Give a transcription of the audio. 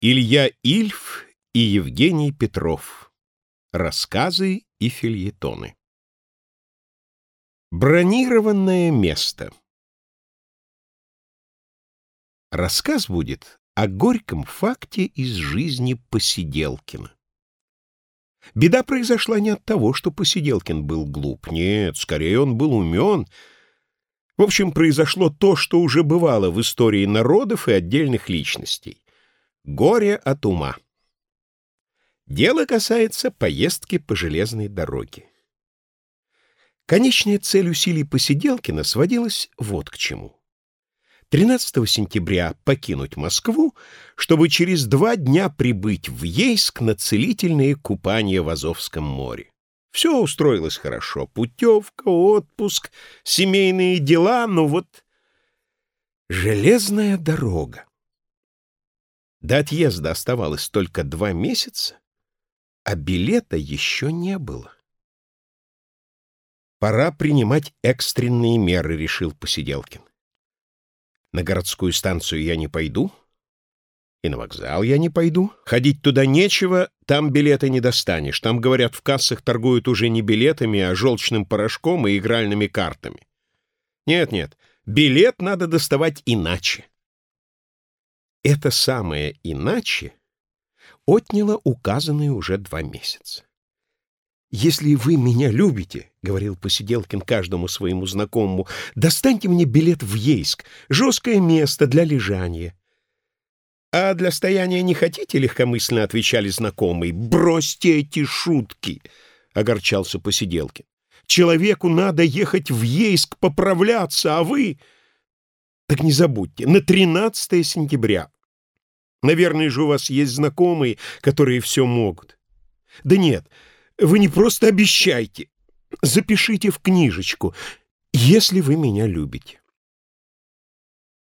Илья Ильф и Евгений Петров. Рассказы и фильетоны. Бронированное место. Рассказ будет о горьком факте из жизни Посиделкина. Беда произошла не от того, что Посиделкин был глуп. Нет, скорее он был умен. В общем, произошло то, что уже бывало в истории народов и отдельных личностей. Горе от ума. Дело касается поездки по железной дороге. Конечная цель усилий Посиделкина сводилась вот к чему. 13 сентября покинуть Москву, чтобы через два дня прибыть в Ейск на целительные купания в Азовском море. Все устроилось хорошо. Путевка, отпуск, семейные дела, но вот железная дорога. До отъезда оставалось только два месяца, а билета еще не было. «Пора принимать экстренные меры», — решил Посиделкин. «На городскую станцию я не пойду, и на вокзал я не пойду. Ходить туда нечего, там билеты не достанешь. Там, говорят, в кассах торгуют уже не билетами, а желчным порошком и игральными картами. Нет-нет, билет надо доставать иначе». Это самое «иначе» отняло указанные уже два месяца. «Если вы меня любите, — говорил Посиделкин каждому своему знакомому, — достаньте мне билет в Ейск, жесткое место для лежания». «А для стояния не хотите?» — легкомысленно отвечали знакомые. «Бросьте эти шутки!» — огорчался Посиделкин. «Человеку надо ехать в Ейск поправляться, а вы...» Так не забудьте, на 13 сентября. Наверное же у вас есть знакомые, которые все могут. Да нет, вы не просто обещайте. Запишите в книжечку, если вы меня любите.